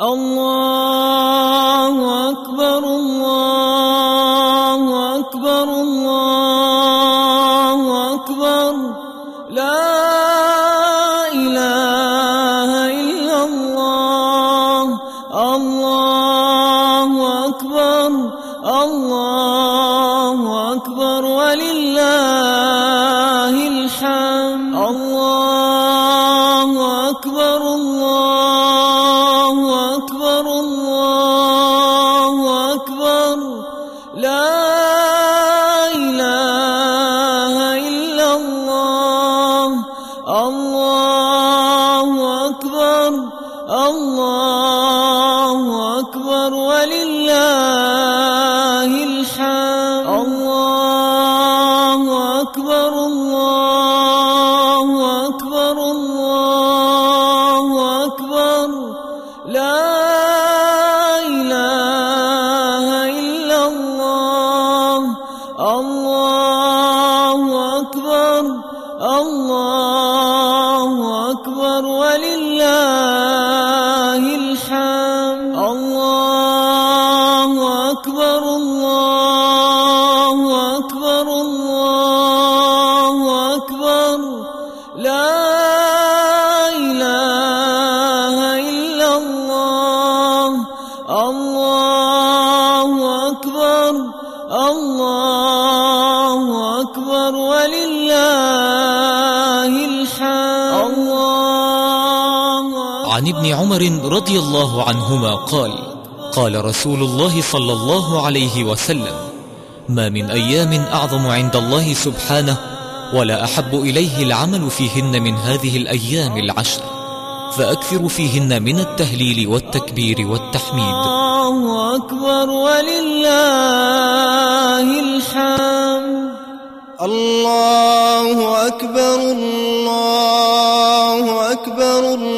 الله عن ابن عمر رضي الله عنهما قال قال رسول الله صلى الله عليه وسلم ما من أيام أعظم عند الله سبحانه ولا أحب إليه العمل فيهن من هذه الأيام العشر فأكثر فيهن من التهليل والتكبير والتحميد. الله أكبر ولله الحمد. الله أكبر الله أكبر الله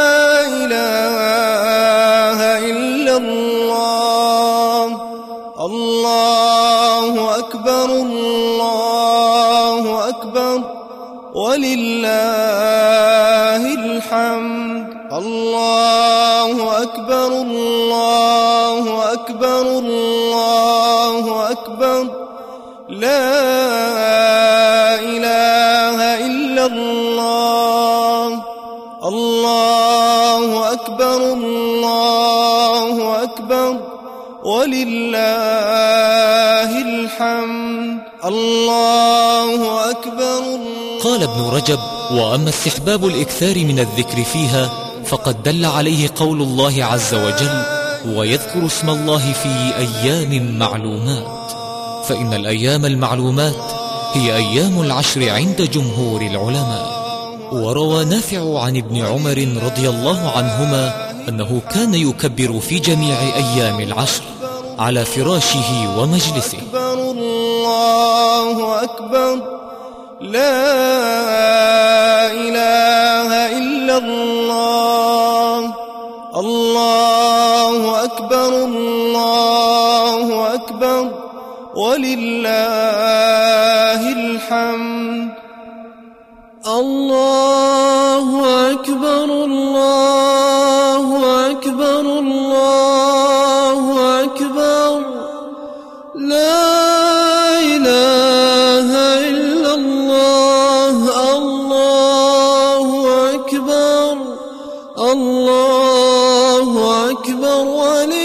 ولله الحمد. الله أكبر قال ابن رجب وأما استحباب الإكثار من الذكر فيها فقد دل عليه قول الله عز وجل ويذكر اسم الله في أيام معلومات. فإن الأيام المعلومات هي أيام العشر عند جمهور العلماء. وروى نافع عن ابن عمر رضي الله عنهما أنه كان يكبر في جميع أيام العشر. على فراشه ومجلسه. أكبر الله أكبر. لا إله إلا الله. الله أكبر الله أكبر. ولله الحمد. الله أكبر الله الله أكبر ولله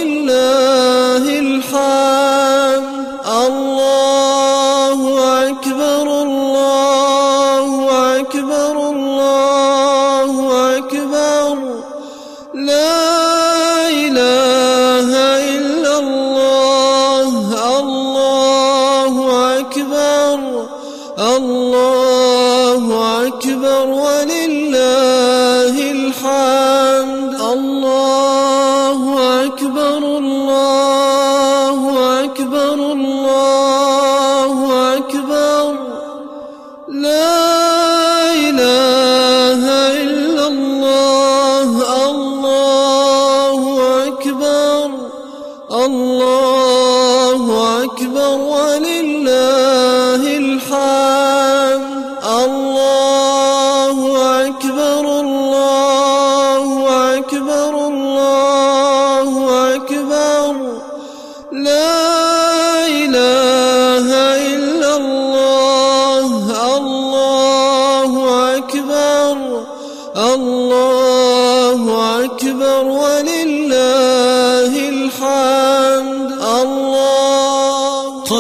ولله الحمد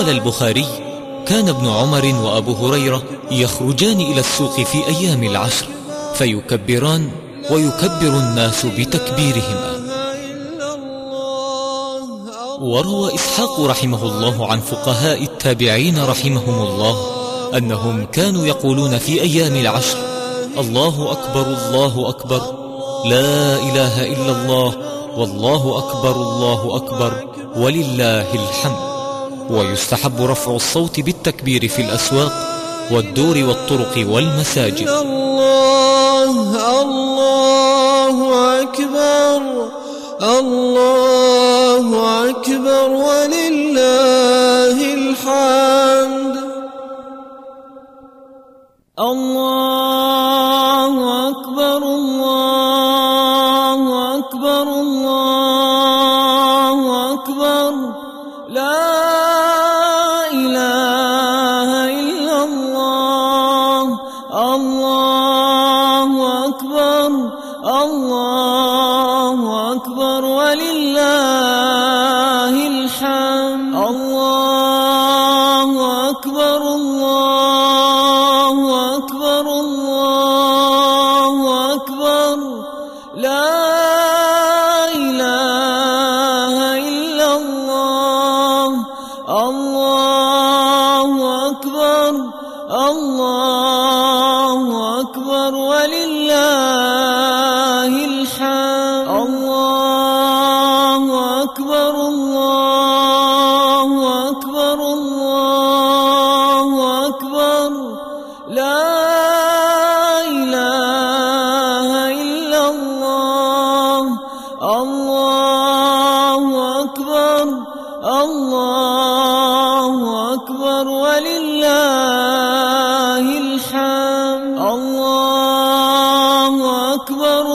قال البخاري كان ابن عمر وأبو هريرة يخرجان إلى السوق في أيام العشر فيكبران ويكبر الناس بتكبيرهما. وروى إسحاق رحمه الله عن فقهاء التابعين رحمهم الله أنهم كانوا يقولون في أيام العشر الله أكبر الله أكبر لا إله إلا الله والله أكبر الله أكبر ولله الحمد. ويستحب رفع الصوت بالتكبير في الأسواق والدور والطرق والمساجد. الله الله أكبر الله أكبر ولله الحمد. الله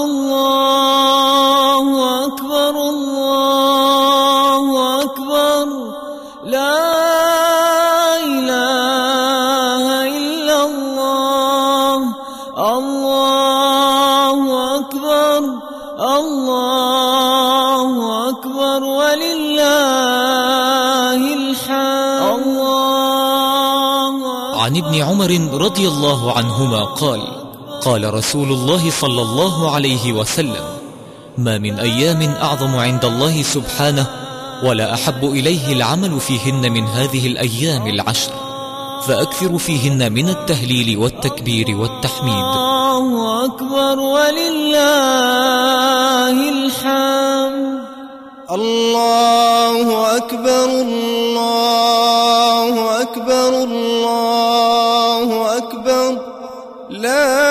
الله أكبر الله أكبر. لا إله إلا الله. الله أكبر الله أكبر. ولله الحمد. الله عن ابن عمر رضي الله عنهما قال قال رسول الله صلى الله عليه وسلم ما من أيام أعظم عند الله سبحانه ولا أحب إليه العمل فيهن من هذه الأيام العشر فأكثر فيهن من التهليل والتكبير والتحميد. الله أكبر ولله الحمد. الله أكبر الله أكبر الله أكبر لا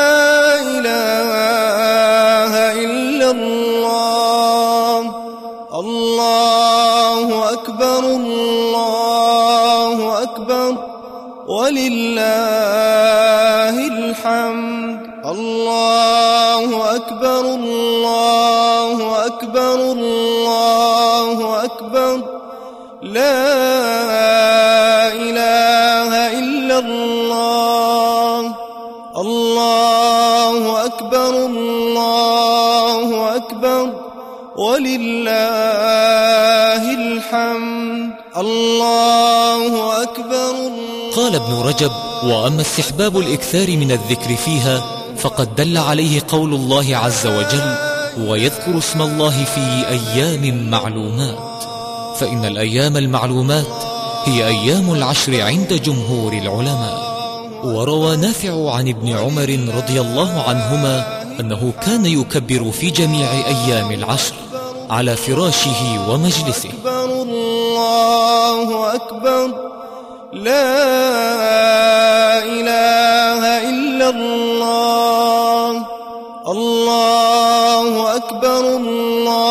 إله إلا الله. الله أكبر الله أكبر. ولله الحمد. الله أكبر قال ابن رجب وأما استحباب الإكثار من الذكر فيها فقد دل عليه قول الله عز وجل ويذكر اسم الله في أيام معلومات. فإن الأيام المعلومات هي أيام العشر عند جمهور العلماء. وروى نافع عن ابن عمر رضي الله عنهما أنه كان يكبر في جميع أيام العشر على فراشه ومجلسه. أكبر الله أكبر. لا إله إلا الله. الله أكبر الله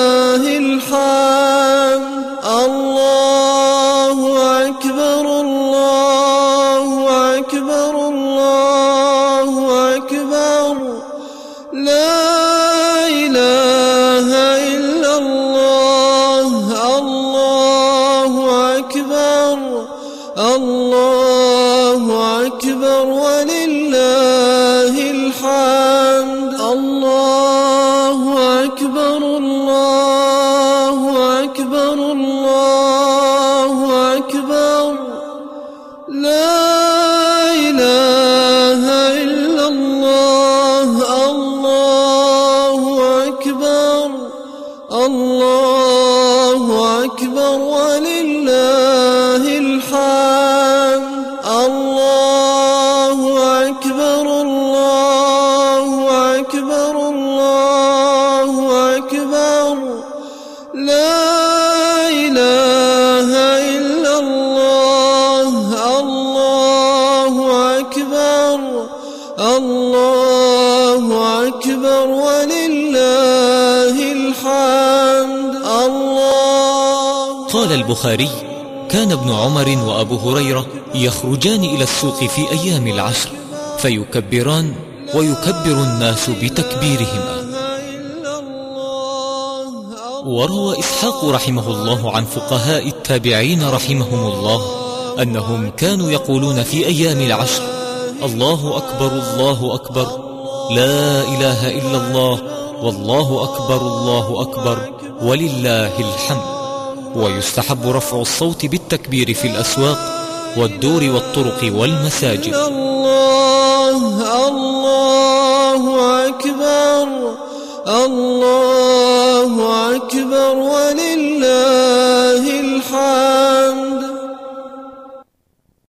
أكبر قال البخاري كان ابن عمر وأبو هريرة يخرجان إلى السوق في أيام العشر فيكبران ويكبر الناس بتكبيرهما. وروى إسحاق رحمه الله عن فقهاء التابعين رحمهم الله أنهم كانوا يقولون في أيام العشر الله أكبر الله أكبر لا إله إلا الله والله أكبر الله أكبر ولله الحمد. ويستحب رفع الصوت بالتكبير في الأسواق والدور والطرق والمساجد. الله الله أكبر الله أكبر ولله الحمد.